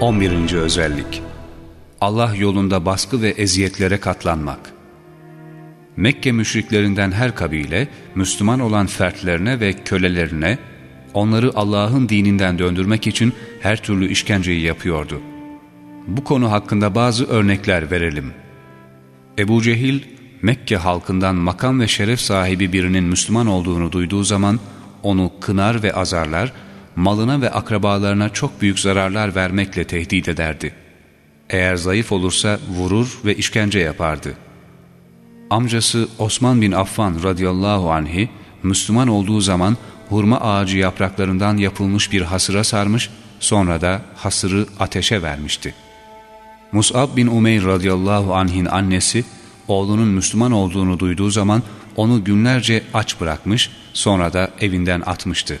On birinci özellik Allah yolunda baskı ve eziyetlere katlanmak Mekke müşriklerinden her kabile, Müslüman olan fertlerine ve kölelerine, onları Allah'ın dininden döndürmek için her türlü işkenceyi yapıyordu. Bu konu hakkında bazı örnekler verelim. Ebu Cehil, Mekke halkından makam ve şeref sahibi birinin Müslüman olduğunu duyduğu zaman, onu kınar ve azarlar, malına ve akrabalarına çok büyük zararlar vermekle tehdit ederdi. Eğer zayıf olursa vurur ve işkence yapardı. Amcası Osman bin Affan radıyallahu anhi, Müslüman olduğu zaman hurma ağacı yapraklarından yapılmış bir hasıra sarmış, sonra da hasırı ateşe vermişti. Mus'ab bin Umeyr radıyallahu anh'in annesi, oğlunun Müslüman olduğunu duyduğu zaman onu günlerce aç bırakmış, sonra da evinden atmıştı.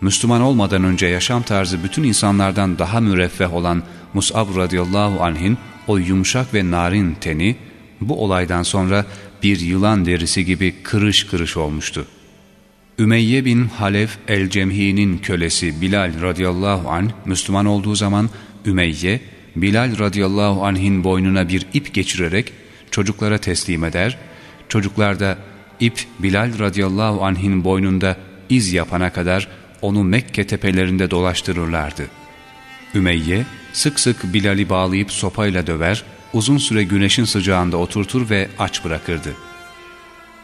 Müslüman olmadan önce yaşam tarzı bütün insanlardan daha müreffeh olan Mus'ab radıyallahu anh'in o yumuşak ve narin teni, bu olaydan sonra bir yılan derisi gibi kırış kırış olmuştu. Ümeyye bin Halef el-Cemhi'nin kölesi Bilal radıyallahu anh Müslüman olduğu zaman Ümeyye, Bilal radıyallahu anh'in boynuna bir ip geçirerek çocuklara teslim eder, çocuklar da ip Bilal radıyallahu anh'in boynunda iz yapana kadar onu Mekke tepelerinde dolaştırırlardı. Ümeyye sık sık Bilal'i bağlayıp sopayla döver, uzun süre güneşin sıcağında oturtur ve aç bırakırdı.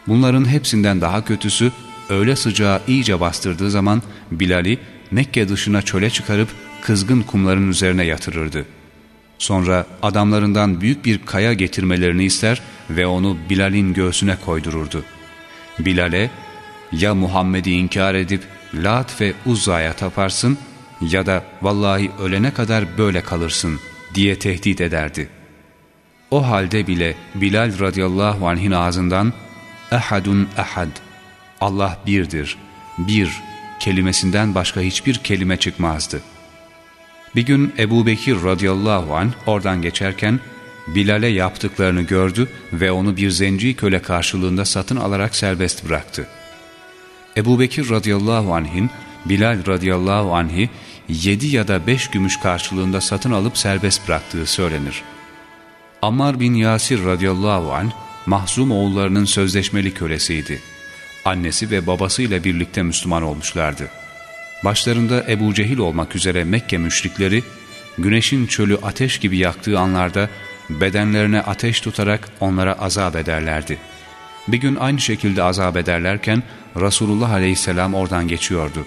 Bunların hepsinden daha kötüsü öğle sıcağı iyice bastırdığı zaman Bilal'i Mekke dışına çöle çıkarıp kızgın kumların üzerine yatırırdı. Sonra adamlarından büyük bir kaya getirmelerini ister ve onu Bilal'in göğsüne koydururdu. Bilal'e ya Muhammed'i inkar edip Lat ve Uzza'ya taparsın ya da vallahi ölene kadar böyle kalırsın diye tehdit ederdi. O halde bile Bilal radıyallahu anh'in ağzından ehadun ehad Allah birdir, bir kelimesinden başka hiçbir kelime çıkmazdı. Bir gün Ebu Bekir radıyallahu anh oradan geçerken Bilal'e yaptıklarını gördü ve onu bir zenci köle karşılığında satın alarak serbest bıraktı. Ebu Bekir radıyallahu anh'in Bilal radıyallahu anh'i yedi ya da beş gümüş karşılığında satın alıp serbest bıraktığı söylenir. Ammar bin Yasir radıyallahu anh Mahzum oğullarının sözleşmeli kölesiydi. Annesi ve babasıyla birlikte Müslüman olmuşlardı. Başlarında Ebu Cehil olmak üzere Mekke müşrikleri, güneşin çölü ateş gibi yaktığı anlarda bedenlerine ateş tutarak onlara azap ederlerdi. Bir gün aynı şekilde azap ederlerken Resulullah aleyhisselam oradan geçiyordu.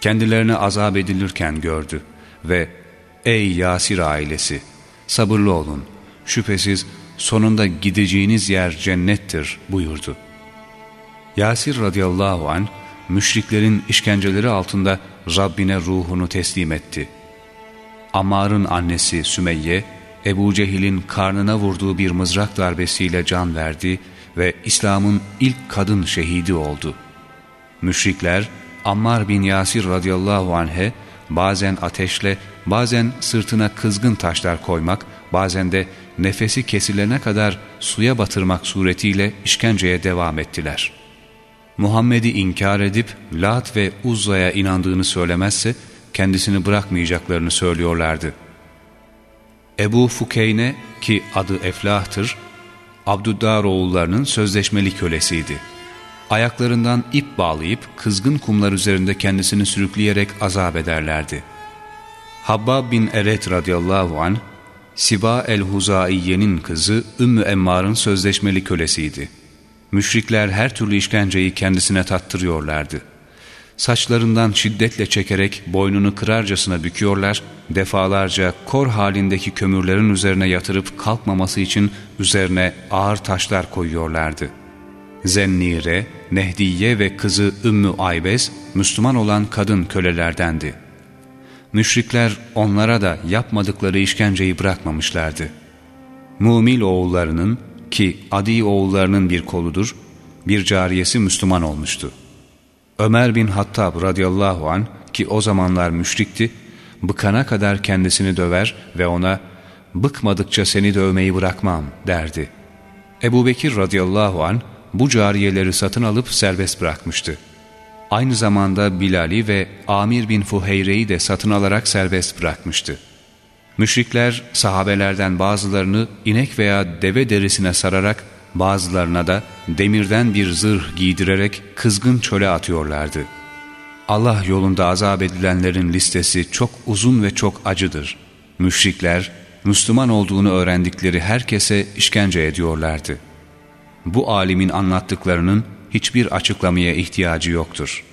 Kendilerine azap edilirken gördü ve ''Ey Yasir ailesi, sabırlı olun, şüphesiz sonunda gideceğiniz yer cennettir.'' buyurdu. Yasir radıyallahu an müşriklerin işkenceleri altında Rabbine ruhunu teslim etti. Ammar'ın annesi Sümeyye, Ebu Cehil'in karnına vurduğu bir mızrak darbesiyle can verdi ve İslam'ın ilk kadın şehidi oldu. Müşrikler, Ammar bin Yasir radıyallahu anh'e bazen ateşle, bazen sırtına kızgın taşlar koymak, bazen de nefesi kesilene kadar suya batırmak suretiyle işkenceye devam ettiler. Muhammed'i inkar edip Lat ve Uzza'ya inandığını söylemezse kendisini bırakmayacaklarını söylüyorlardı. Ebu Fukeyne ki adı Eflah'tır, Abdüddar oğullarının sözleşmeli kölesiydi. Ayaklarından ip bağlayıp kızgın kumlar üzerinde kendisini sürükleyerek azap ederlerdi. Habbab bin Eret radıyallahu an Siba el-Huzaiye'nin kızı Ümmü Emmar'ın sözleşmeli kölesiydi. Müşrikler her türlü işkenceyi kendisine tattırıyorlardı. Saçlarından şiddetle çekerek boynunu kırarcasına büküyorlar, defalarca kor halindeki kömürlerin üzerine yatırıp kalkmaması için üzerine ağır taşlar koyuyorlardı. Zennire, Nehdiye ve kızı Ümmü Aybez, Müslüman olan kadın kölelerdendi. Müşrikler onlara da yapmadıkları işkenceyi bırakmamışlardı. Mumil oğullarının ki Adi oğullarının bir koludur, bir cariyesi Müslüman olmuştu. Ömer bin Hattab radıyallahu an ki o zamanlar müşrikti, bıkana kadar kendisini döver ve ona bıkmadıkça seni dövmeyi bırakmam derdi. Ebu Bekir radıyallahu an bu cariyeleri satın alıp serbest bırakmıştı. Aynı zamanda Bilal'i ve Amir bin Fuheyre'yi de satın alarak serbest bırakmıştı. Müşrikler sahabelerden bazılarını inek veya deve derisine sararak bazılarına da demirden bir zırh giydirerek kızgın çöle atıyorlardı. Allah yolunda azap edilenlerin listesi çok uzun ve çok acıdır. Müşrikler, Müslüman olduğunu öğrendikleri herkese işkence ediyorlardı. Bu alimin anlattıklarının hiçbir açıklamaya ihtiyacı yoktur.''